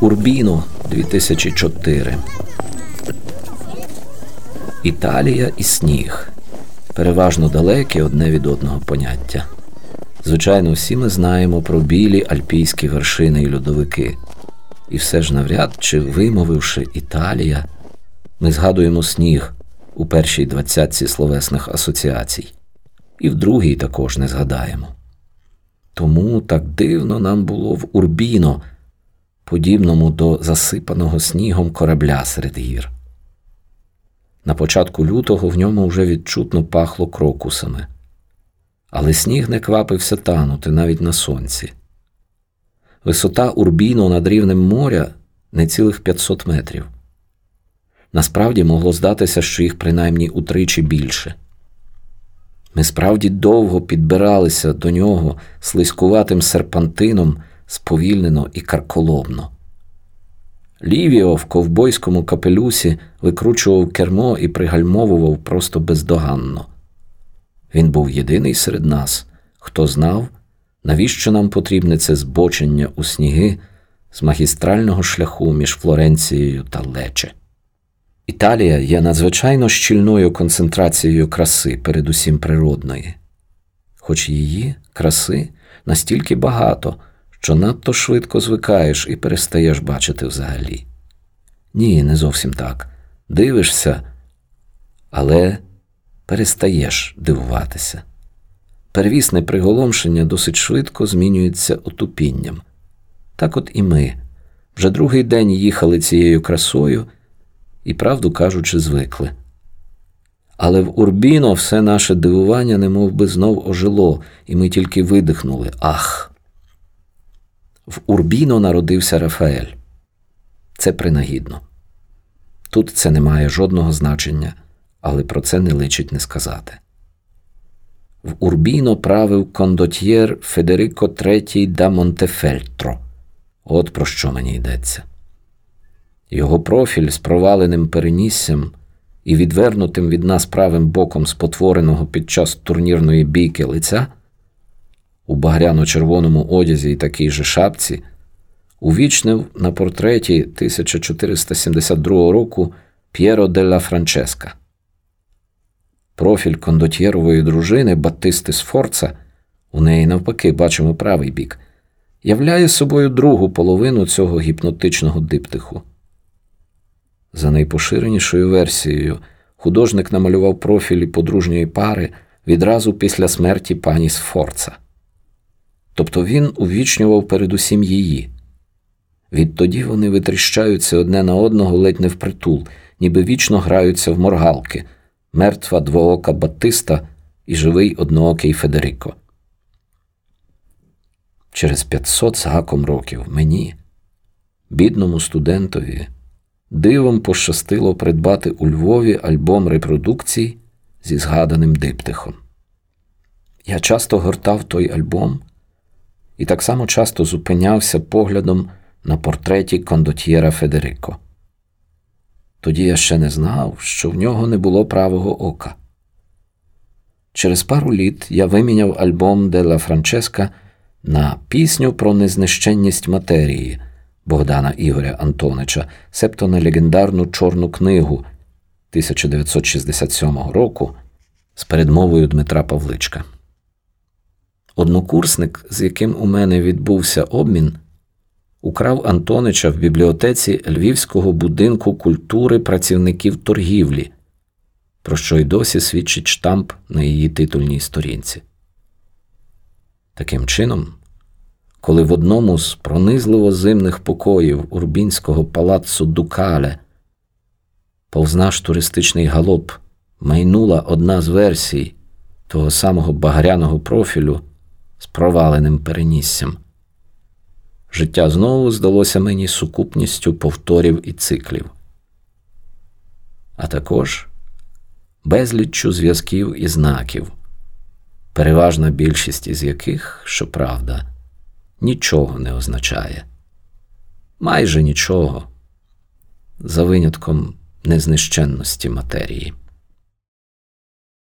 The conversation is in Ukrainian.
Урбіно 2004. Італія і сніг. Переважно далекі одне від одного поняття. Звичайно, всі ми знаємо про білі альпійські вершини і льодовики. І все ж навряд чи вимовивши Італія, ми згадуємо сніг у першій двадцятці словесних асоціацій, і в другій також не згадаємо. Тому так дивно нам було в Урбіно, подібному до засипаного снігом корабля серед гір. На початку лютого в ньому вже відчутно пахло крокусами, але сніг не квапився танути навіть на сонці. Висота Урбіно над рівнем моря не цілих 500 метрів. Насправді могло здатися, що їх принаймні утричі більше. Ми справді довго підбиралися до нього слизькуватим серпантином сповільнено і карколомно. Лівіо в ковбойському капелюсі викручував кермо і пригальмовував просто бездоганно. Він був єдиний серед нас, хто знав, навіщо нам потрібне це збочення у сніги з магістрального шляху між Флоренцією та Лече. Італія є надзвичайно щільною концентрацією краси, передусім природної, хоч її краси настільки багато, що надто швидко звикаєш і перестаєш бачити взагалі. Ні, не зовсім так. Дивишся, але перестаєш дивуватися. Первісне приголомшення досить швидко змінюється отупінням. Так от і ми вже другий день їхали цією красою і, правду кажучи, звикли. Але в Урбіно все наше дивування немов би знов ожило, і ми тільки видихнули ах. В Урбіно народився Рафаель. Це принагідно. Тут це не має жодного значення, але про це не личить не сказати. В Урбіно правив кондотьєр Федерико III да Монтефельтро. От про що мені йдеться. Його профіль з проваленим переніссям і відвернутим від нас правим боком спотвореного під час турнірної бійки лиця у багряно-червоному одязі і такій же шапці, увічнив на портреті 1472 року П'єро делла Франческа. Профіль кондотьєрової дружини Батисти Сфорца, у неї навпаки бачимо правий бік, являє собою другу половину цього гіпнотичного диптиху. За найпоширенішою версією, художник намалював профілі подружньої пари відразу після смерті пані Сфорца. Тобто він увічнював передусім її. Відтоді вони витріщаються одне на одного ледь не впритул, ніби вічно граються в моргалки, мертва двоока Батиста і живий одноокий Федерико. Через 500 з гаком років мені, бідному студентові, дивом пощастило придбати у Львові альбом репродукцій зі згаданим диптихом. Я часто гортав той альбом і так само часто зупинявся поглядом на портреті кондотьєра Федерико. Тоді я ще не знав, що в нього не було правого ока. Через пару літ я виміняв альбом Дела Франческа на пісню про незнищенність матерії Богдана Ігоря Антонича, себто на легендарну Чорну книгу 1967 року з передмовою Дмитра Павличка. Однокурсник, з яким у мене відбувся обмін, украв Антонича в бібліотеці Львівського будинку культури працівників торгівлі, про що й досі свідчить штамп на її титульній сторінці. Таким чином, коли в одному з пронизливо зимних покоїв Урбінського палацу Дукале повз наш туристичний галоп майнула одна з версій того самого багряного профілю з проваленим переніссям. Життя знову здалося мені сукупністю повторів і циклів, а також безліччю зв'язків і знаків, переважна більшість із яких, щоправда, нічого не означає, майже нічого, за винятком незнищенності матерії.